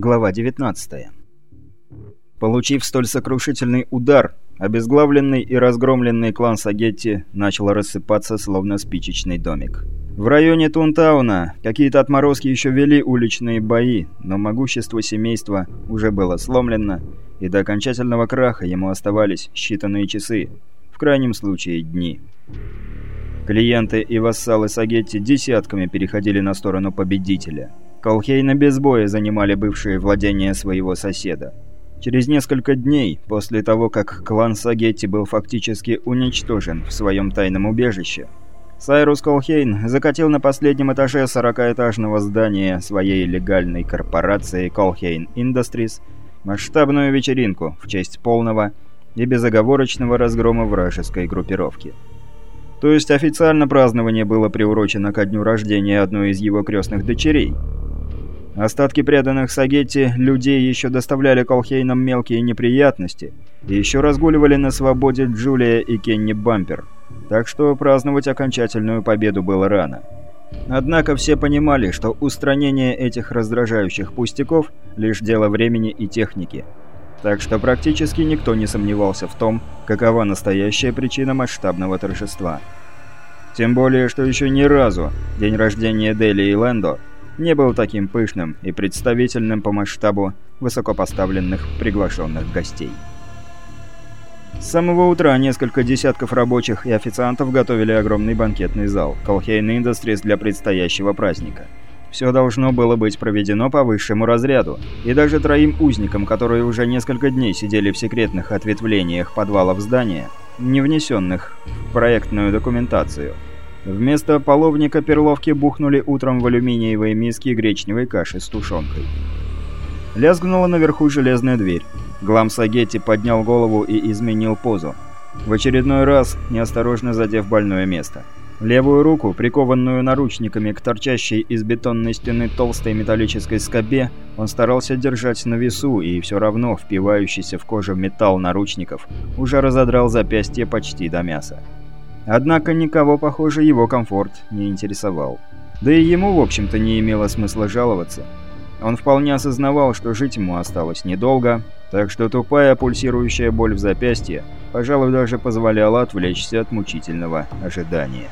Глава 19. Получив столь сокрушительный удар, обезглавленный и разгромленный клан Сагетти начал рассыпаться, словно спичечный домик. В районе Тунтауна какие-то отморозки еще вели уличные бои, но могущество семейства уже было сломлено, и до окончательного краха ему оставались считанные часы, в крайнем случае дни. Клиенты и вассалы Сагетти десятками переходили на сторону победителя. Колхейна без боя занимали бывшие владения своего соседа. Через несколько дней, после того, как клан Сагетти был фактически уничтожен в своем тайном убежище, Сайрус Колхейн закатил на последнем этаже 40-этажного здания своей легальной корпорации Колхейн Industries масштабную вечеринку в честь полного и безоговорочного разгрома вражеской группировки. То есть официально празднование было приурочено ко дню рождения одной из его крестных дочерей. Остатки преданных Сагетти людей еще доставляли Колхейнам мелкие неприятности и еще разгуливали на свободе Джулия и Кенни Бампер – так что праздновать окончательную победу было рано. Однако все понимали, что устранение этих раздражающих пустяков – лишь дело времени и техники. Так что практически никто не сомневался в том, какова настоящая причина масштабного торжества. Тем более, что еще ни разу день рождения Дели и Лэндо не был таким пышным и представительным по масштабу высокопоставленных приглашенных гостей. С самого утра несколько десятков рабочих и официантов готовили огромный банкетный зал Колхейн Industries для предстоящего праздника. Все должно было быть проведено по высшему разряду, и даже троим узникам, которые уже несколько дней сидели в секретных ответвлениях подвалов здания, не внесенных в проектную документацию. Вместо половника перловки бухнули утром в алюминиевые миски гречневой каши с тушенкой. Лязгнула наверху железная дверь. Глам Сагетти поднял голову и изменил позу. В очередной раз, неосторожно задев больное место. Левую руку, прикованную наручниками к торчащей из бетонной стены толстой металлической скобе, он старался держать на весу, и все равно впивающийся в кожу металл наручников уже разодрал запястье почти до мяса. Однако никого, похоже, его комфорт не интересовал. Да и ему, в общем-то, не имело смысла жаловаться. Он вполне осознавал, что жить ему осталось недолго, так что тупая пульсирующая боль в запястье, пожалуй, даже позволяла отвлечься от мучительного ожидания.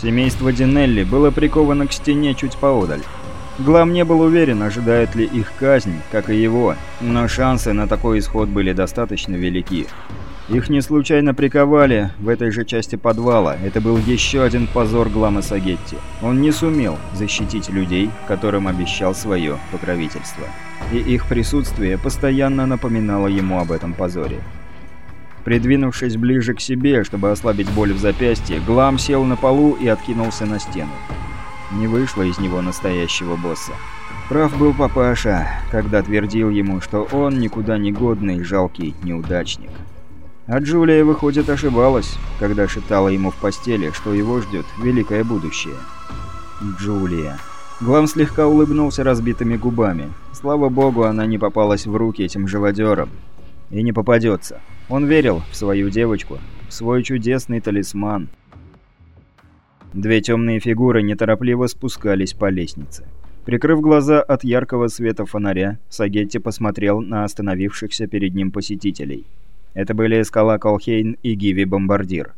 Семейство Динелли было приковано к стене чуть поодаль. Глам не был уверен, ожидает ли их казнь, как и его, но шансы на такой исход были достаточно велики. Их не случайно приковали в этой же части подвала. Это был еще один позор Глама Сагетти. Он не сумел защитить людей, которым обещал свое покровительство. И их присутствие постоянно напоминало ему об этом позоре. Придвинувшись ближе к себе, чтобы ослабить боль в запястье, Глам сел на полу и откинулся на стену. Не вышло из него настоящего босса. Прав был папаша, когда твердил ему, что он никуда не годный, жалкий неудачник. А Джулия, выходит, ошибалась, когда шептала ему в постели, что его ждет великое будущее. Джулия. Глам слегка улыбнулся разбитыми губами. Слава богу, она не попалась в руки этим живодерам. И не попадется. Он верил в свою девочку, в свой чудесный талисман. Две темные фигуры неторопливо спускались по лестнице. Прикрыв глаза от яркого света фонаря, Сагетти посмотрел на остановившихся перед ним посетителей. Это были скала Колхейн и Гиви Бомбардир.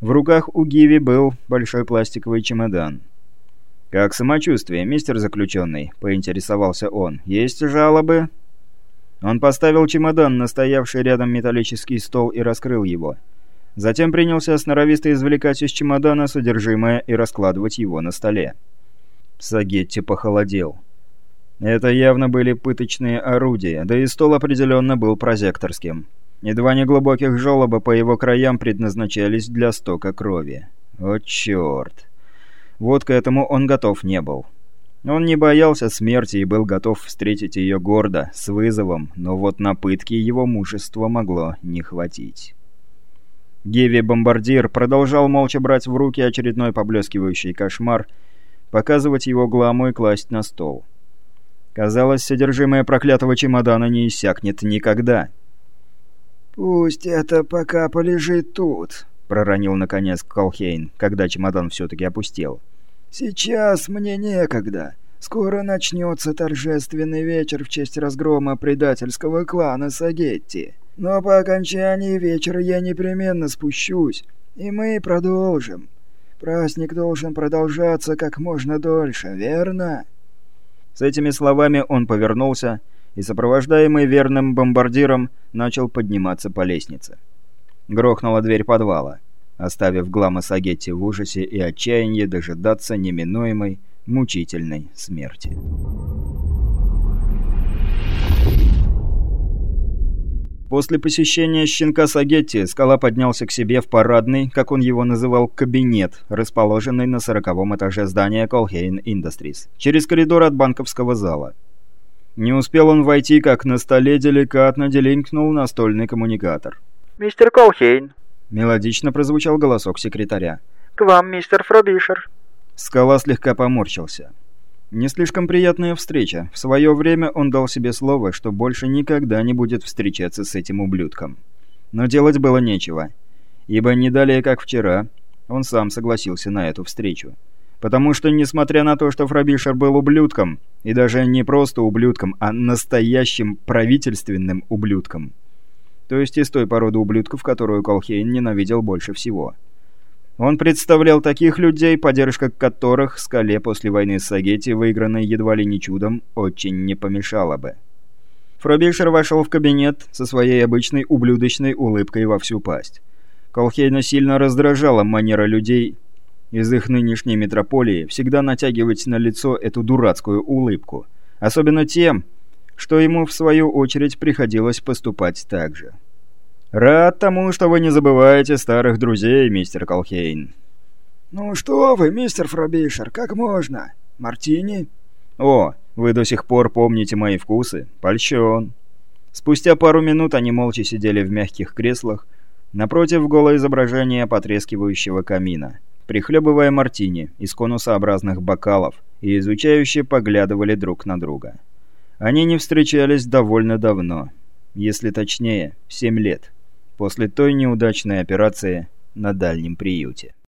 В руках у Гиви был большой пластиковый чемодан. «Как самочувствие, мистер заключенный?» – поинтересовался он. «Есть жалобы?» Он поставил чемодан на стоявший рядом металлический стол и раскрыл его. Затем принялся сноровисто извлекать из чемодана содержимое и раскладывать его на столе. Сагетти похолодел. Это явно были пыточные орудия, да и стол определенно был прозекторским. И два неглубоких желоба по его краям предназначались для стока крови. О, черт. Вот к этому он готов не был. Он не боялся смерти и был готов встретить ее гордо, с вызовом, но вот на пытки его мужества могло не хватить. Геви-бомбардир продолжал молча брать в руки очередной поблескивающий кошмар, показывать его гламу и класть на стол. Казалось, содержимое проклятого чемодана не иссякнет никогда. «Пусть это пока полежит тут», — проронил наконец Колхейн, когда чемодан все-таки опустел. «Сейчас мне некогда. Скоро начнется торжественный вечер в честь разгрома предательского клана Сагетти. Но по окончании вечера я непременно спущусь, и мы продолжим. Праздник должен продолжаться как можно дольше, верно?» С этими словами он повернулся и, сопровождаемый верным бомбардиром, начал подниматься по лестнице. Грохнула дверь подвала, оставив Глама Сагетти в ужасе и отчаянии дожидаться неминуемой, мучительной смерти. После посещения щенка Сагетти Скала поднялся к себе в парадный, как он его называл, кабинет, расположенный на сороковом этаже здания Colhane Industries, через коридор от банковского зала. Не успел он войти, как на столе деликатно делинкнул настольный коммуникатор. «Мистер Колхейн», — мелодично прозвучал голосок секретаря. «К вам, мистер Фробишер». Скала слегка поморщился. Не слишком приятная встреча. В свое время он дал себе слово, что больше никогда не будет встречаться с этим ублюдком. Но делать было нечего. Ибо не далее, как вчера, он сам согласился на эту встречу. Потому что, несмотря на то, что Фрабишер был ублюдком, и даже не просто ублюдком, а настоящим правительственным ублюдком, то есть из той породы ублюдков, которую Колхейн ненавидел больше всего – он представлял таких людей, поддержка которых скале после войны с Сагетти, выигранной едва ли не чудом, очень не помешала бы. Фробишер вошел в кабинет со своей обычной ублюдочной улыбкой во всю пасть. Колхейна сильно раздражала манера людей из их нынешней метрополии всегда натягивать на лицо эту дурацкую улыбку. Особенно тем, что ему в свою очередь приходилось поступать так же. «Рад тому, что вы не забываете старых друзей, мистер Колхейн». «Ну что вы, мистер Фробишер, как можно? Мартини?» «О, вы до сих пор помните мои вкусы? Польщен». Спустя пару минут они молча сидели в мягких креслах, напротив голое изображение потрескивающего камина, прихлебывая мартини из конусообразных бокалов и изучающе поглядывали друг на друга. Они не встречались довольно давно, если точнее, семь лет после той неудачной операции на дальнем приюте.